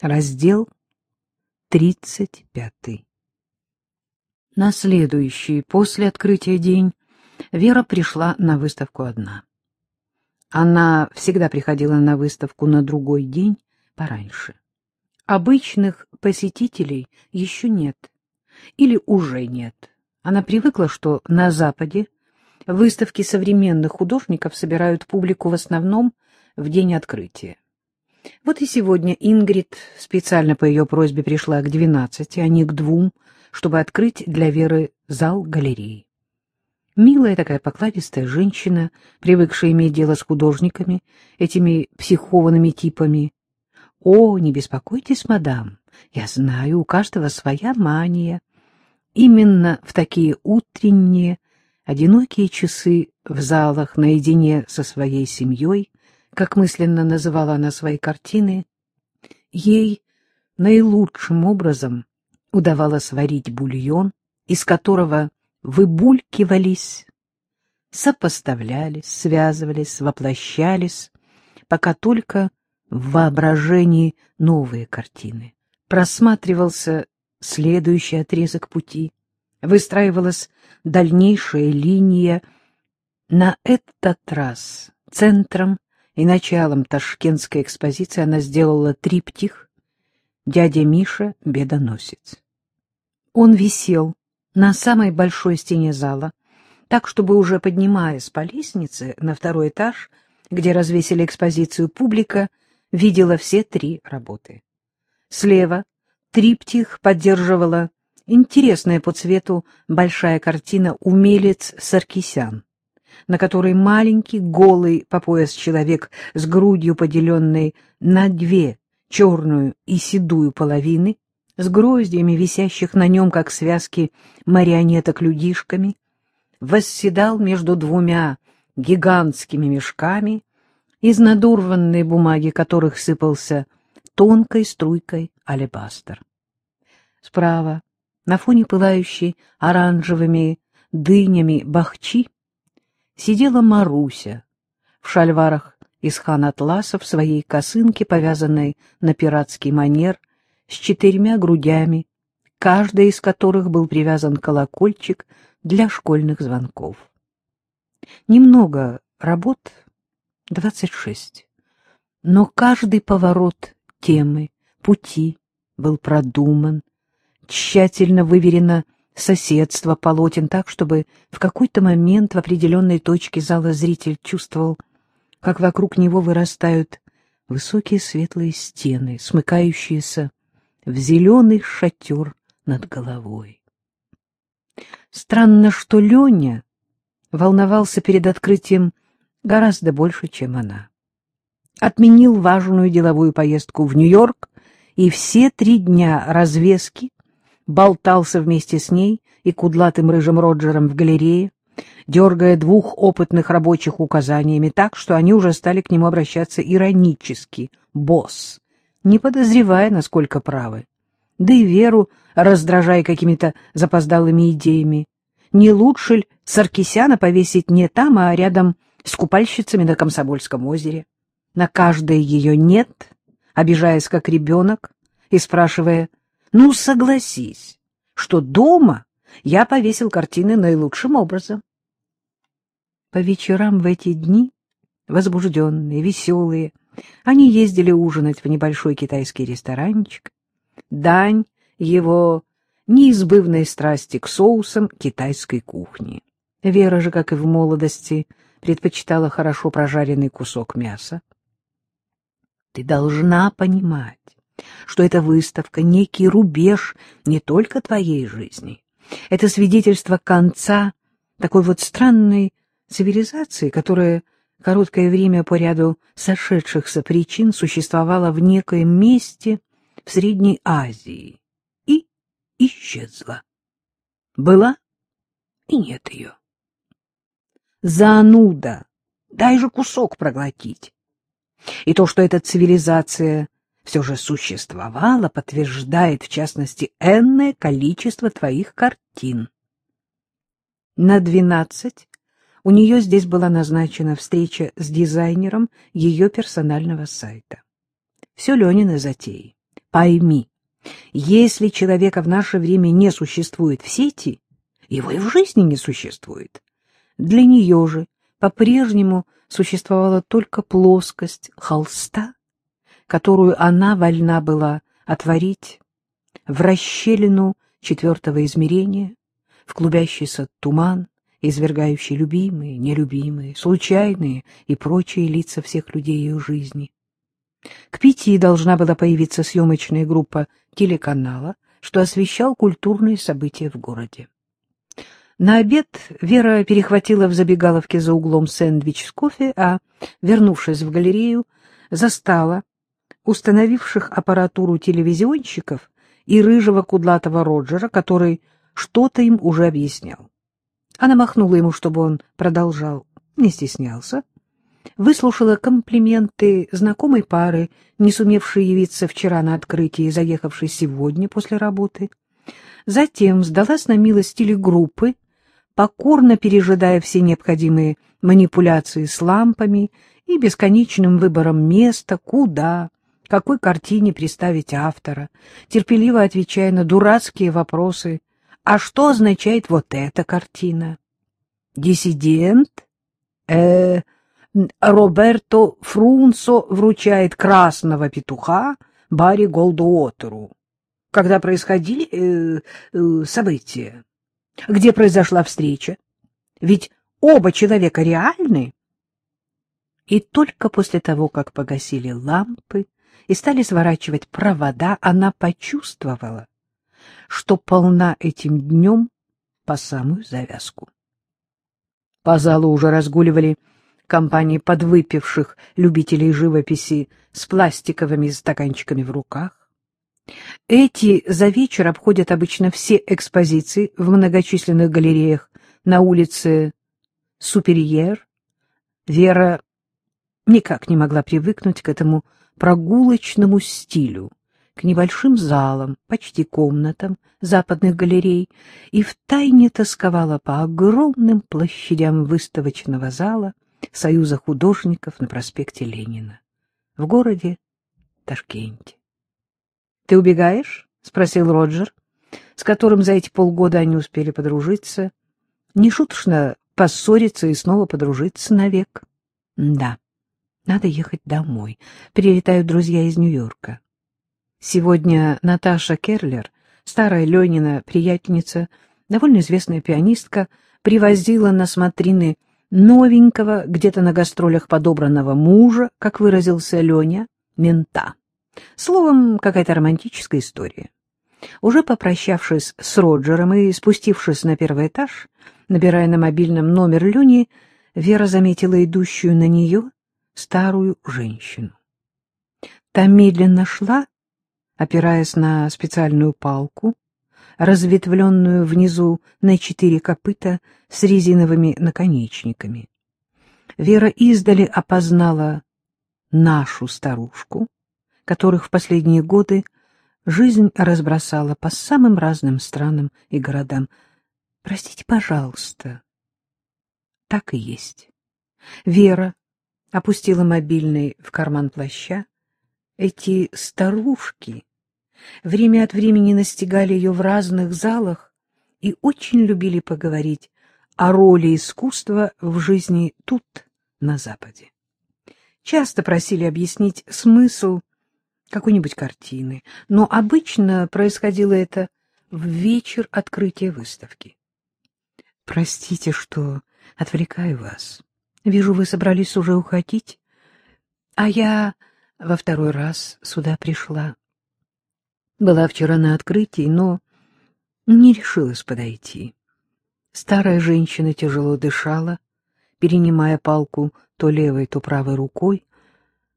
Раздел 35. На следующий, после открытия день, Вера пришла на выставку одна. Она всегда приходила на выставку на другой день пораньше. Обычных посетителей еще нет. Или уже нет. Она привыкла, что на Западе выставки современных художников собирают публику в основном в день открытия. Вот и сегодня Ингрид специально по ее просьбе пришла к двенадцати, а не к двум, чтобы открыть для Веры зал галереи. Милая такая покладистая женщина, привыкшая иметь дело с художниками, этими психованными типами. — О, не беспокойтесь, мадам, я знаю, у каждого своя мания. Именно в такие утренние, одинокие часы в залах наедине со своей семьей как мысленно называла она свои картины, ей наилучшим образом удавалось варить бульон, из которого выбулькивались, сопоставлялись, связывались, воплощались, пока только в воображении новые картины. Просматривался следующий отрезок пути, выстраивалась дальнейшая линия. На этот раз центром и началом ташкентской экспозиции она сделала триптих «Дядя Миша — бедоносец». Он висел на самой большой стене зала, так, чтобы уже поднимаясь по лестнице на второй этаж, где развесили экспозицию, публика видела все три работы. Слева триптих поддерживала интересная по цвету большая картина «Умелец Саркисян», на которой маленький, голый по пояс человек с грудью, поделенной на две, черную и седую половины, с гроздьями, висящих на нем, как связки марионеток людишками, восседал между двумя гигантскими мешками, из надурванной бумаги которых сыпался тонкой струйкой алебастер. Справа, на фоне пылающей оранжевыми дынями бахчи, сидела Маруся в шальварах из хан-атласа в своей косынке, повязанной на пиратский манер, с четырьмя грудями, каждая из которых был привязан колокольчик для школьных звонков. Немного работ, двадцать шесть, но каждый поворот темы, пути был продуман, тщательно выверено соседство полотен так, чтобы в какой-то момент в определенной точке зала зритель чувствовал, как вокруг него вырастают высокие светлые стены, смыкающиеся в зеленый шатер над головой. Странно, что Леня волновался перед открытием гораздо больше, чем она. Отменил важную деловую поездку в Нью-Йорк, и все три дня развески болтался вместе с ней и кудлатым рыжим Роджером в галерее, дергая двух опытных рабочих указаниями так, что они уже стали к нему обращаться иронически «босс», не подозревая, насколько правы. Да и Веру раздражая какими-то запоздалыми идеями. Не лучше ли Саркисяна повесить не там, а рядом с купальщицами на Комсомольском озере? На каждое ее «нет», обижаясь как ребенок и спрашивая ну, согласись, что дома я повесил картины наилучшим образом. По вечерам в эти дни, возбужденные, веселые, они ездили ужинать в небольшой китайский ресторанчик. Дань его неизбывной страсти к соусам китайской кухни. Вера же, как и в молодости, предпочитала хорошо прожаренный кусок мяса. Ты должна понимать, что эта выставка — некий рубеж не только твоей жизни. Это свидетельство конца такой вот странной цивилизации, которая короткое время по ряду сошедшихся причин существовала в некоем месте в Средней Азии и исчезла. Была и нет ее. Зануда, дай же кусок проглотить. И то, что эта цивилизация все же существовало, подтверждает, в частности, энное количество твоих картин. На двенадцать у нее здесь была назначена встреча с дизайнером ее персонального сайта. Все Ленины затеи. Пойми, если человека в наше время не существует в сети, его и в жизни не существует. Для нее же по-прежнему существовала только плоскость холста, которую она вольна была отворить в расщелину четвертого измерения, в клубящийся туман, извергающий любимые, нелюбимые, случайные и прочие лица всех людей ее жизни. К пяти должна была появиться съемочная группа телеканала, что освещал культурные события в городе. На обед Вера перехватила в забегаловке за углом сэндвич с кофе, а, вернувшись в галерею, застала установивших аппаратуру телевизионщиков и рыжего кудлатого Роджера, который что-то им уже объяснял. Она махнула ему, чтобы он продолжал, не стеснялся, выслушала комплименты знакомой пары, не сумевшей явиться вчера на открытие и заехавшей сегодня после работы. Затем сдалась на милость телегруппы, покорно пережидая все необходимые манипуляции с лампами и бесконечным выбором места, куда, какой картине представить автора, терпеливо отвечая на дурацкие вопросы «А что означает вот эта картина?» «Диссидент?» э, Роберто Фрунсо вручает красного петуха Барри Голдуотеру. Когда происходили э, э, события? Где произошла встреча? Ведь оба человека реальны. И только после того, как погасили лампы и стали сворачивать провода, она почувствовала, что полна этим днем по самую завязку. По залу уже разгуливали компании подвыпивших любителей живописи с пластиковыми стаканчиками в руках. Эти за вечер обходят обычно все экспозиции в многочисленных галереях на улице Суперьер. Вера никак не могла привыкнуть к этому прогулочному стилю, к небольшим залам, почти комнатам западных галерей, и втайне тосковала по огромным площадям выставочного зала Союза художников на проспекте Ленина в городе Ташкенте. Ты убегаешь? — спросил Роджер, с которым за эти полгода они успели подружиться. Нешуточно поссориться и снова подружиться навек. — Да, надо ехать домой. Прилетают друзья из Нью-Йорка. Сегодня Наташа Керлер, старая Ленина приятельница, довольно известная пианистка, привозила на смотрины новенького, где-то на гастролях подобранного мужа, как выразился Леня, мента. Словом, какая-то романтическая история. Уже попрощавшись с Роджером и спустившись на первый этаж, набирая на мобильном номер Лени, Вера заметила идущую на нее старую женщину. Та медленно шла, опираясь на специальную палку, разветвленную внизу на четыре копыта с резиновыми наконечниками. Вера издали опознала нашу старушку, которых в последние годы жизнь разбросала по самым разным странам и городам. Простите, пожалуйста. Так и есть. Вера опустила мобильный в карман плаща. Эти старушки время от времени настигали ее в разных залах и очень любили поговорить о роли искусства в жизни тут, на Западе. Часто просили объяснить смысл какой-нибудь картины, но обычно происходило это в вечер открытия выставки. Простите, что отвлекаю вас. Вижу, вы собрались уже уходить, а я во второй раз сюда пришла. Была вчера на открытии, но не решилась подойти. Старая женщина тяжело дышала, перенимая палку то левой, то правой рукой,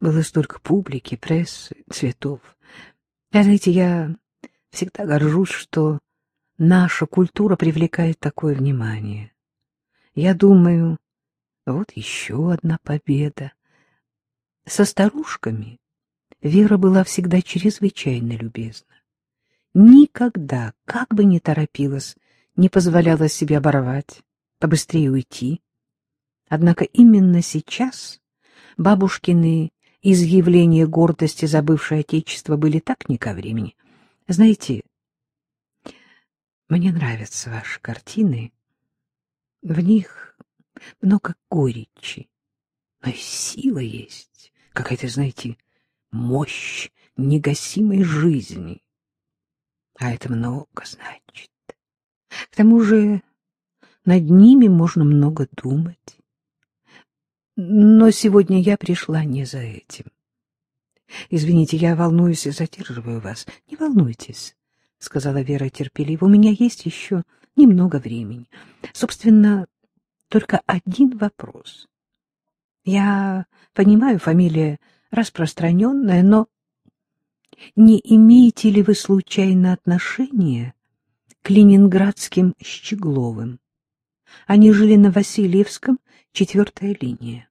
было столько публики, прессы, цветов. Знаете, я всегда горжусь, что наша культура привлекает такое внимание. Я думаю, вот еще одна победа. Со старушками Вера была всегда чрезвычайно любезна. Никогда, как бы ни торопилась, не позволяла себе оборвать, побыстрее уйти. Однако именно сейчас бабушкины изъявления гордости за бывшее отечество были так не ко времени. Знаете, мне нравятся ваши картины. В них много горечи, но и сила есть, какая-то, знаете, мощь негасимой жизни. А это много значит. К тому же над ними можно много думать. Но сегодня я пришла не за этим. Извините, я волнуюсь и задерживаю вас. Не волнуйтесь, — сказала Вера терпеливо. У меня есть еще немного времени. Собственно, только один вопрос. Я понимаю, фамилия распространенная, но не имеете ли вы случайно отношения к ленинградским Щегловым? Они жили на Васильевском, четвертая линия.